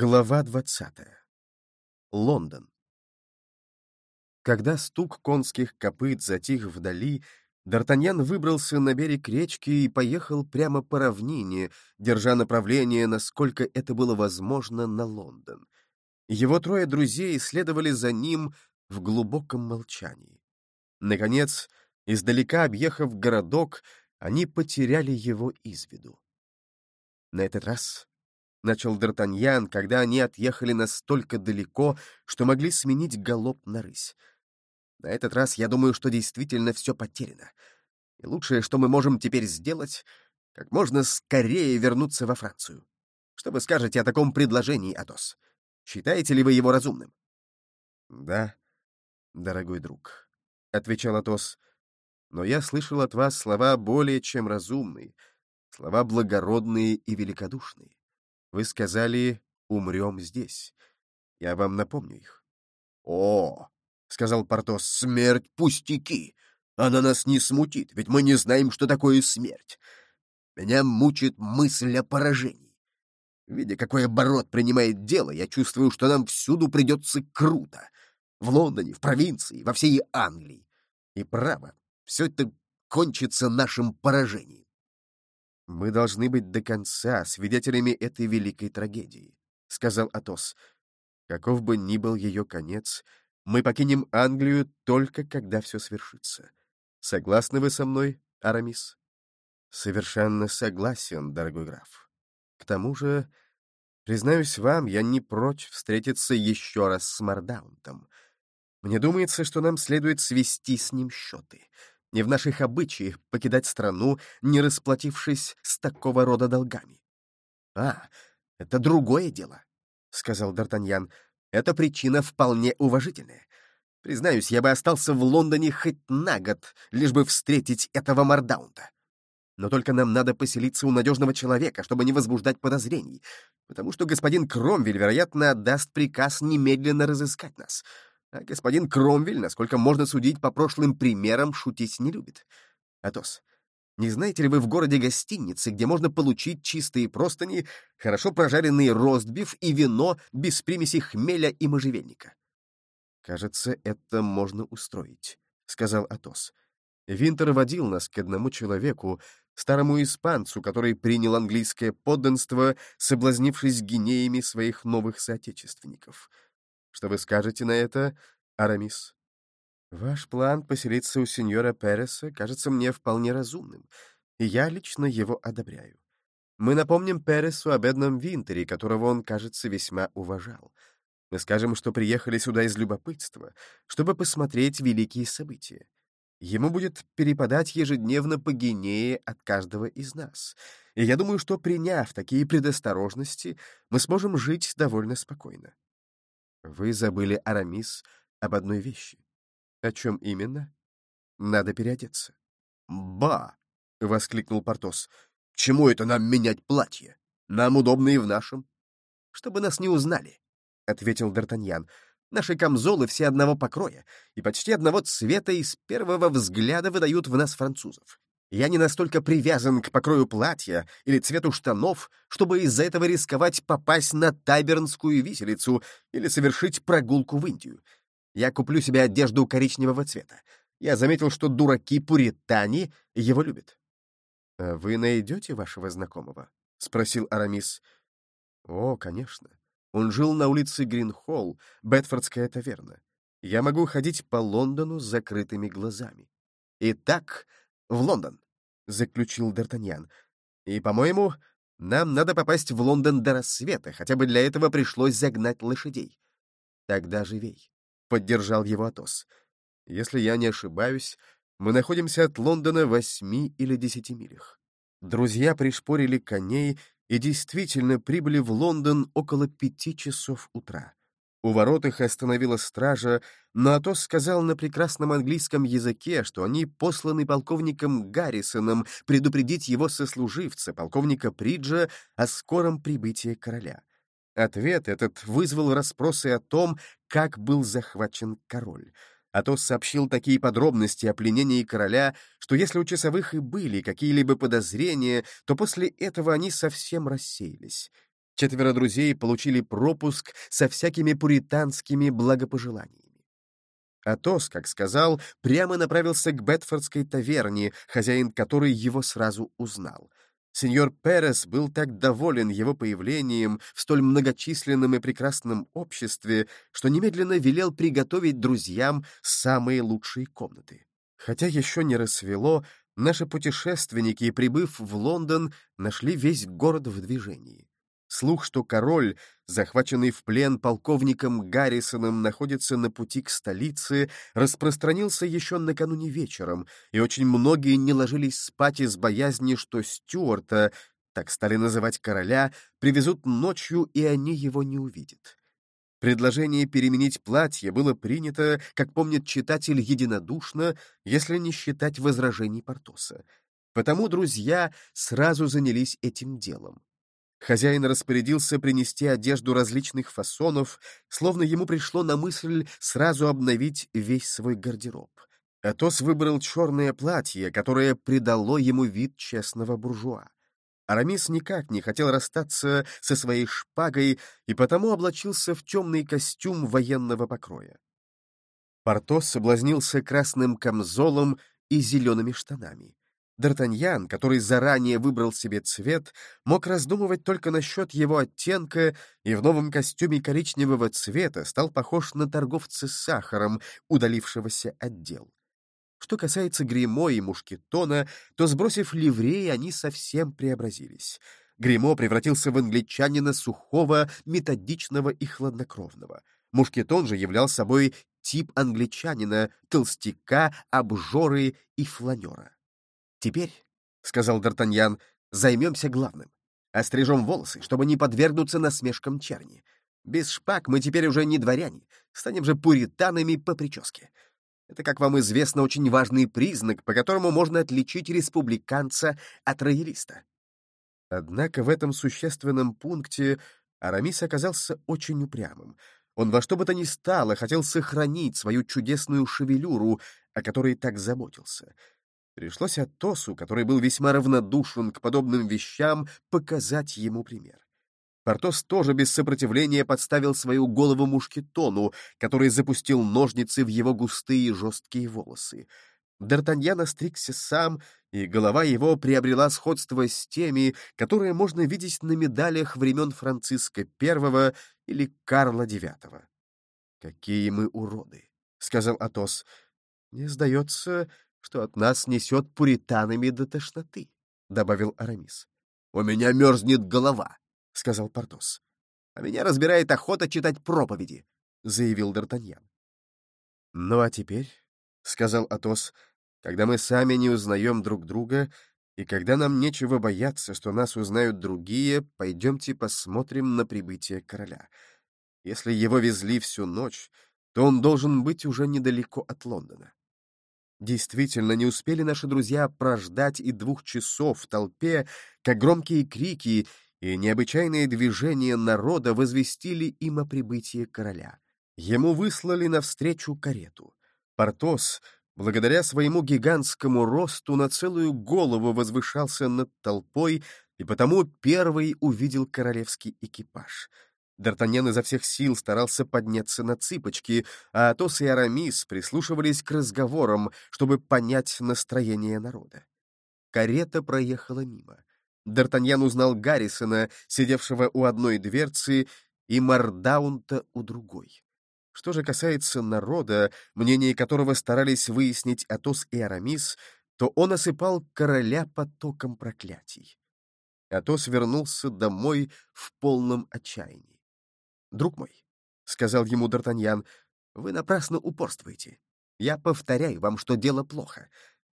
Глава двадцатая. Лондон. Когда стук конских копыт затих вдали, Д'Артаньян выбрался на берег речки и поехал прямо по равнине, держа направление, насколько это было возможно, на Лондон. Его трое друзей следовали за ним в глубоком молчании. Наконец, издалека объехав городок, они потеряли его из виду. На этот раз — начал Д'Артаньян, когда они отъехали настолько далеко, что могли сменить галоп на рысь. «На этот раз я думаю, что действительно все потеряно. И лучшее, что мы можем теперь сделать, как можно скорее вернуться во Францию. Что вы скажете о таком предложении, Атос? Считаете ли вы его разумным?» «Да, дорогой друг», — отвечал Атос, — «но я слышал от вас слова более чем разумные, слова благородные и великодушные. Вы сказали «умрем здесь». Я вам напомню их. — О, — сказал Портос, — смерть пустяки. Она нас не смутит, ведь мы не знаем, что такое смерть. Меня мучит мысль о поражении. Видя, какой оборот принимает дело, я чувствую, что нам всюду придется круто. В Лондоне, в провинции, во всей Англии. И право, все это кончится нашим поражением. «Мы должны быть до конца свидетелями этой великой трагедии», — сказал Атос. «Каков бы ни был ее конец, мы покинем Англию только когда все свершится. Согласны вы со мной, Арамис?» «Совершенно согласен, дорогой граф. К тому же, признаюсь вам, я не прочь встретиться еще раз с Мардаунтом. Мне думается, что нам следует свести с ним счеты». Не в наших обычаях покидать страну, не расплатившись с такого рода долгами. — А, это другое дело, — сказал Д'Артаньян. — Эта причина вполне уважительная. Признаюсь, я бы остался в Лондоне хоть на год, лишь бы встретить этого Мардаунта. Но только нам надо поселиться у надежного человека, чтобы не возбуждать подозрений, потому что господин Кромвель, вероятно, отдаст приказ немедленно разыскать нас. А господин Кромвель, насколько можно судить по прошлым примерам, шутить не любит. Атос, не знаете ли вы в городе гостиницы, где можно получить чистые простыни, хорошо прожаренный ростбиф и вино без примеси хмеля и можжевельника? «Кажется, это можно устроить», — сказал Атос. Винтер водил нас к одному человеку, старому испанцу, который принял английское подданство, соблазнившись гинеями своих новых соотечественников — что вы скажете на это, Арамис? Ваш план поселиться у сеньора Переса кажется мне вполне разумным, и я лично его одобряю. Мы напомним Пересу о бедном Винтере, которого он, кажется, весьма уважал. Мы скажем, что приехали сюда из любопытства, чтобы посмотреть великие события. Ему будет перепадать ежедневно по гинее от каждого из нас. И я думаю, что, приняв такие предосторожности, мы сможем жить довольно спокойно. Вы забыли, Арамис, об одной вещи. О чем именно? Надо переодеться. «Ба!» — воскликнул Портос. «Чему это нам менять платье? Нам удобно и в нашем». «Чтобы нас не узнали», — ответил Д'Артаньян. «Наши камзолы все одного покроя и почти одного цвета и с первого взгляда выдают в нас французов. Я не настолько привязан к покрою платья или цвету штанов, чтобы из-за этого рисковать попасть на Тайбернскую виселицу или совершить прогулку в Индию. Я куплю себе одежду коричневого цвета. Я заметил, что дураки-пуритане его любят. «А «Вы найдете вашего знакомого?» — спросил Арамис. «О, конечно. Он жил на улице Гринхолл, Бетфордская таверна. Я могу ходить по Лондону с закрытыми глазами. Итак, в Лондон», — заключил Д'Артаньян. «И, по-моему, нам надо попасть в Лондон до рассвета, хотя бы для этого пришлось загнать лошадей». «Тогда живей», — поддержал его Атос. «Если я не ошибаюсь, мы находимся от Лондона восьми или десяти милях». Друзья пришпорили коней и действительно прибыли в Лондон около пяти часов утра. У ворот их остановила стража, но Атос сказал на прекрасном английском языке, что они посланы полковником Гаррисоном предупредить его сослуживца, полковника Приджа, о скором прибытии короля. Ответ этот вызвал расспросы о том, как был захвачен король. Атос сообщил такие подробности о пленении короля, что если у часовых и были какие-либо подозрения, то после этого они совсем рассеялись. Четверо друзей получили пропуск со всякими пуританскими благопожеланиями. Атос, как сказал, прямо направился к Бетфордской таверне, хозяин которой его сразу узнал. Сеньор Перес был так доволен его появлением в столь многочисленном и прекрасном обществе, что немедленно велел приготовить друзьям самые лучшие комнаты. Хотя еще не рассвело, наши путешественники, прибыв в Лондон, нашли весь город в движении. Слух, что король, захваченный в плен полковником Гаррисоном, находится на пути к столице, распространился еще накануне вечером, и очень многие не ложились спать из боязни, что Стюарта, так стали называть короля, привезут ночью, и они его не увидят. Предложение переменить платье было принято, как помнит читатель, единодушно, если не считать возражений Портоса. Потому друзья сразу занялись этим делом. Хозяин распорядился принести одежду различных фасонов, словно ему пришло на мысль сразу обновить весь свой гардероб. Атос выбрал черное платье, которое придало ему вид честного буржуа. Арамис никак не хотел расстаться со своей шпагой и потому облачился в темный костюм военного покроя. Портос соблазнился красным камзолом и зелеными штанами. Д'Артаньян, который заранее выбрал себе цвет, мог раздумывать только насчет его оттенка и в новом костюме коричневого цвета стал похож на торговца сахаром, удалившегося от дел. Что касается Гримо и Мушкетона, то, сбросив ливреи, они совсем преобразились. Гримо превратился в англичанина сухого, методичного и хладнокровного. Мушкетон же являл собой тип англичанина, толстяка, обжоры и фланера. «Теперь, — сказал Д'Артаньян, — займемся главным. Острижем волосы, чтобы не подвергнуться насмешкам черни. Без шпаг мы теперь уже не дворяне, станем же пуританами по прическе. Это, как вам известно, очень важный признак, по которому можно отличить республиканца от роялиста. Однако в этом существенном пункте Арамис оказался очень упрямым. Он во что бы то ни стало хотел сохранить свою чудесную шевелюру, о которой так заботился — Пришлось Атосу, который был весьма равнодушен к подобным вещам, показать ему пример. Портос тоже без сопротивления подставил свою голову мушкетону, который запустил ножницы в его густые жесткие волосы. Д'Артаньян остригся сам, и голова его приобрела сходство с теми, которые можно видеть на медалях времен Франциска I или Карла IX. «Какие мы уроды!» — сказал Атос. «Мне сдается, что от нас несет пуританами до тошноты», — добавил Арамис. «У меня мерзнет голова», — сказал Портос. «А меня разбирает охота читать проповеди», — заявил Д'Артаньян. «Ну а теперь», — сказал Атос, — «когда мы сами не узнаем друг друга, и когда нам нечего бояться, что нас узнают другие, пойдемте посмотрим на прибытие короля. Если его везли всю ночь, то он должен быть уже недалеко от Лондона. Действительно, не успели наши друзья прождать и двух часов в толпе, как громкие крики и необычайные движения народа возвестили им о прибытии короля. Ему выслали навстречу карету. Портос, благодаря своему гигантскому росту, на целую голову возвышался над толпой и потому первый увидел королевский экипаж — Д'Артаньян изо всех сил старался подняться на цыпочки, а Атос и Арамис прислушивались к разговорам, чтобы понять настроение народа. Карета проехала мимо. Д'Артаньян узнал Гаррисона, сидевшего у одной дверцы, и Мардаунта у другой. Что же касается народа, мнение которого старались выяснить Атос и Арамис, то он осыпал короля потоком проклятий. Атос вернулся домой в полном отчаянии. «Друг мой», — сказал ему Д'Артаньян, — «вы напрасно упорствуете. Я повторяю вам, что дело плохо.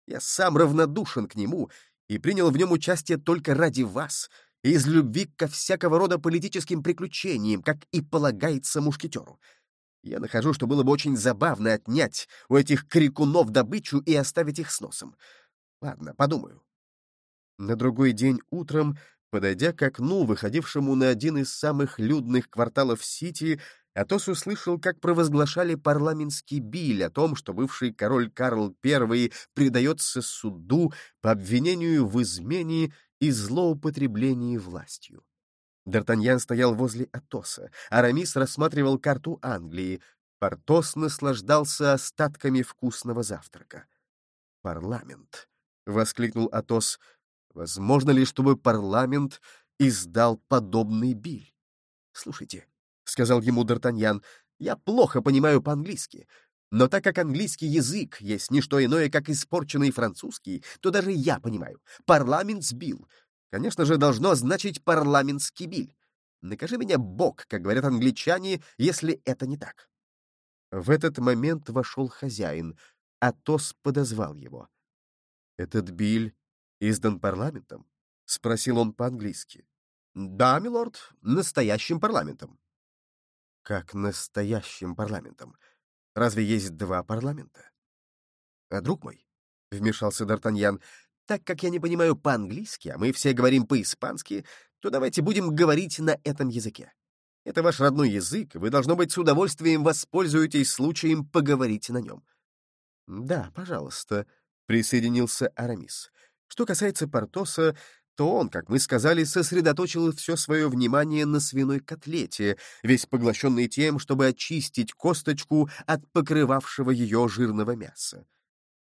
Я сам равнодушен к нему и принял в нем участие только ради вас из любви ко всякого рода политическим приключениям, как и полагается мушкетеру. Я нахожу, что было бы очень забавно отнять у этих крикунов добычу и оставить их с носом. Ладно, подумаю». На другой день утром Подойдя к окну, выходившему на один из самых людных кварталов Сити, Атос услышал, как провозглашали парламентский биль о том, что бывший король Карл I предается суду по обвинению в измене и злоупотреблении властью. Д'Артаньян стоял возле Атоса, Арамис рассматривал карту Англии. Портос наслаждался остатками вкусного завтрака. «Парламент!» — воскликнул Атос. «Возможно ли, чтобы парламент издал подобный биль?» «Слушайте», — сказал ему Д'Артаньян, — «я плохо понимаю по-английски, но так как английский язык есть не что иное, как испорченный французский, то даже я понимаю. Парламент сбил. Конечно же, должно значить парламентский биль. Накажи меня Бог, как говорят англичане, если это не так. В этот момент вошел хозяин. Атос подозвал его. «Этот биль издан парламентом?» — спросил он по-английски. «Да, милорд, настоящим парламентом». «Как настоящим парламентом? Разве есть два парламента?» «А, друг мой», — вмешался Д'Артаньян, так как я не понимаю по-английски, а мы все говорим по-испански, то давайте будем говорить на этом языке. Это ваш родной язык, вы, должно быть, с удовольствием воспользуетесь случаем поговорить на нем. — Да, пожалуйста, — присоединился Арамис. Что касается Портоса, то он, как мы сказали, сосредоточил все свое внимание на свиной котлете, весь поглощенный тем, чтобы очистить косточку от покрывавшего ее жирного мяса.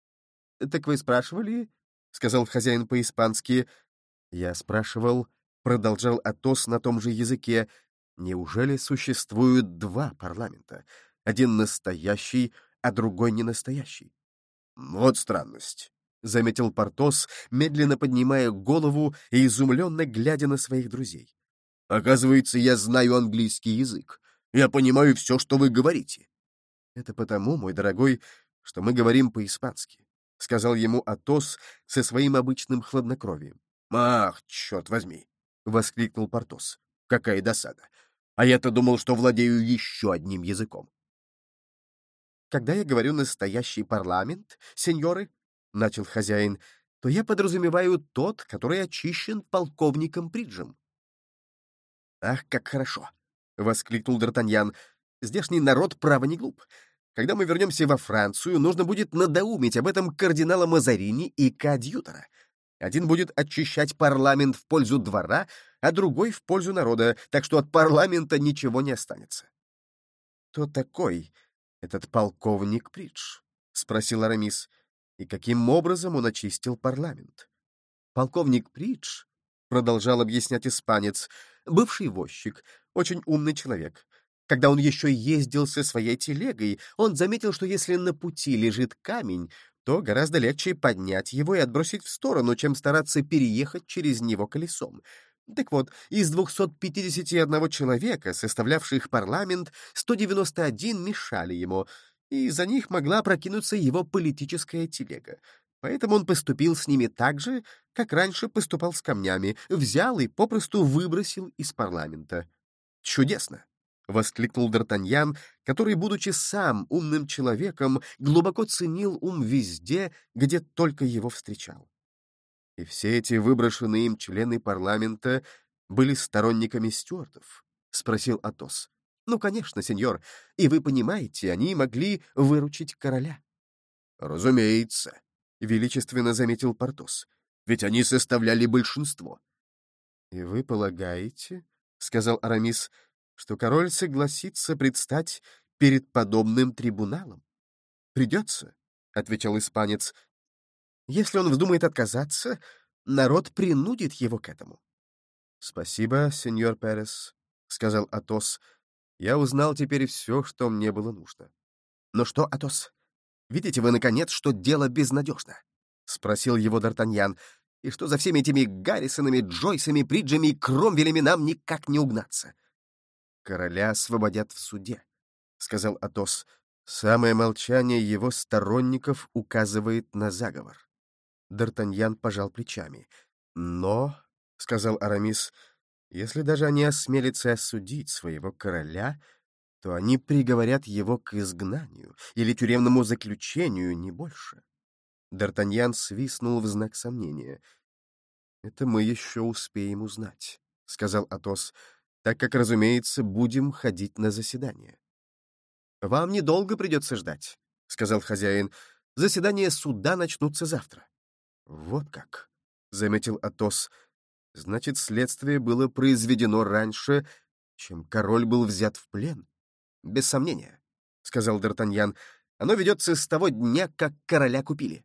— Так вы спрашивали, — сказал хозяин по-испански. Я спрашивал, продолжал Атос на том же языке, неужели существуют два парламента? Один настоящий, а другой не настоящий? Вот странность, — заметил Портос, медленно поднимая голову и изумленно глядя на своих друзей. «Оказывается, я знаю английский язык. Я понимаю все, что вы говорите». «Это потому, мой дорогой, что мы говорим по-испански. — сказал ему Атос со своим обычным хладнокровием. «Ах, черт возьми!» — воскликнул Портос. «Какая досада! А я-то думал, что владею еще одним языком». «Когда я говорю «настоящий парламент», сеньоры», — начал хозяин, то я подразумеваю тот, который очищен полковником Приджем. «Ах, как хорошо!» — воскликнул Д'Артаньян. «Здешний народ, право, не глуп. Когда мы вернемся во Францию, нужно будет надоумить об этом кардинала Мазарини и коадьютора. Один будет очищать парламент в пользу двора, а другой — в пользу народа, так что от парламента ничего не останется. — Кто такой этот полковник Придж? — спросил Арамис. — И каким образом он очистил парламент? — Полковник Придж, — продолжал объяснять испанец, — бывший возчик, очень умный человек. Когда он еще ездил со своей телегой, он заметил, что если на пути лежит камень, то гораздо легче поднять его и отбросить в сторону, чем стараться переехать через него колесом. Так вот, из 251 человека, составлявших парламент, 191 мешали ему, и за них могла прокинуться его политическая телега. Поэтому он поступил с ними так же, как раньше поступал с камнями, взял и попросту выбросил из парламента. Чудесно! — воскликнул Д'Артаньян, который, будучи сам умным человеком, глубоко ценил ум везде, где только его встречал. И все эти выброшенные им члены парламента были сторонниками стюартов? — спросил Атос. — Ну, конечно, сеньор, и вы понимаете, они могли выручить короля. — Разумеется, — величественно заметил Портос, — ведь они составляли большинство. — И вы полагаете, — сказал Арамис, — что король согласится предстать перед подобным трибуналом. «Придется», — отвечал испанец. «Если он вздумает отказаться, народ принудит его к этому». «Спасибо, сеньор Перес», — сказал Атос. «Я узнал теперь все, что мне было нужно». «Ну что, Атос, видите вы, наконец, что дело безнадежно?» — спросил его Д'Артаньян. «И что за всеми этими Гаррисонами, Джойсами, Приджами и Кромвелями нам никак не угнаться?» «Короля освободят в суде», — сказал Атос. Самое молчание его сторонников указывает на заговор. Д'Артаньян пожал плечами. «Но», — сказал Арамис, — «если даже они осмелятся осудить своего короля, то они приговорят его к изгнанию или тюремному заключению, не больше». Д'Артаньян свистнул в знак сомнения. «Это мы еще успеем узнать», — сказал Атос так как, разумеется, будем ходить на заседание. «Вам недолго придется ждать», — сказал хозяин. «Заседания суда начнутся завтра». «Вот как», — заметил Атос. Значит, следствие было произведено раньше, чем король был взят в плен. Без сомнения, — сказал Д'Артаньян, — оно ведется с того дня, как короля купили.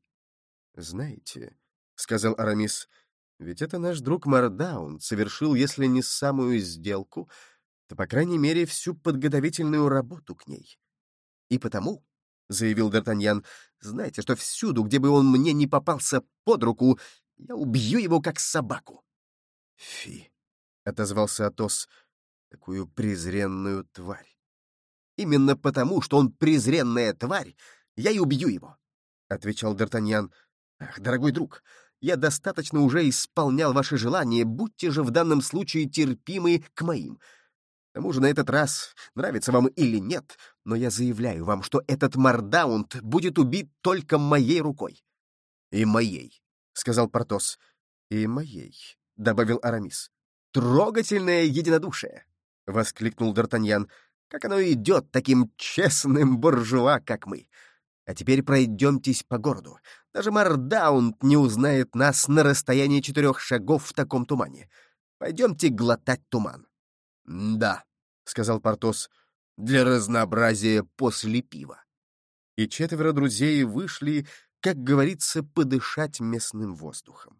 Знаете, — сказал Арамис, — ведь это наш друг Мардаун совершил, если не самую сделку, то, по крайней мере, всю подготовительную работу к ней. И потому, — заявил Д'Артаньян, — знаете, что всюду, где бы он мне не попался под руку, я убью его как собаку. — Фи, — отозвался Атос, — такую презренную тварь. — Именно потому, что он презренная тварь, я и убью его, — отвечал Д'Артаньян. — Ах, дорогой друг, я достаточно уже исполнял ваши желания, будьте же в данном случае терпимы к моим. К тому же на этот раз, нравится вам или нет, но я заявляю вам, что этот Мардаунд будет убит только моей рукой. — И моей, — сказал Портос. — И моей, — добавил Арамис. — Трогательное единодушие! — воскликнул Д'Артаньян. — Как оно идет таким честным буржуа, как мы! А теперь пройдемтесь по городу. Даже Мардаунд не узнает нас на расстоянии четырех шагов в таком тумане. Пойдемте глотать туман. — Да, — сказал Портос, — для разнообразия после пива. И четверо друзей вышли, как говорится, подышать местным воздухом.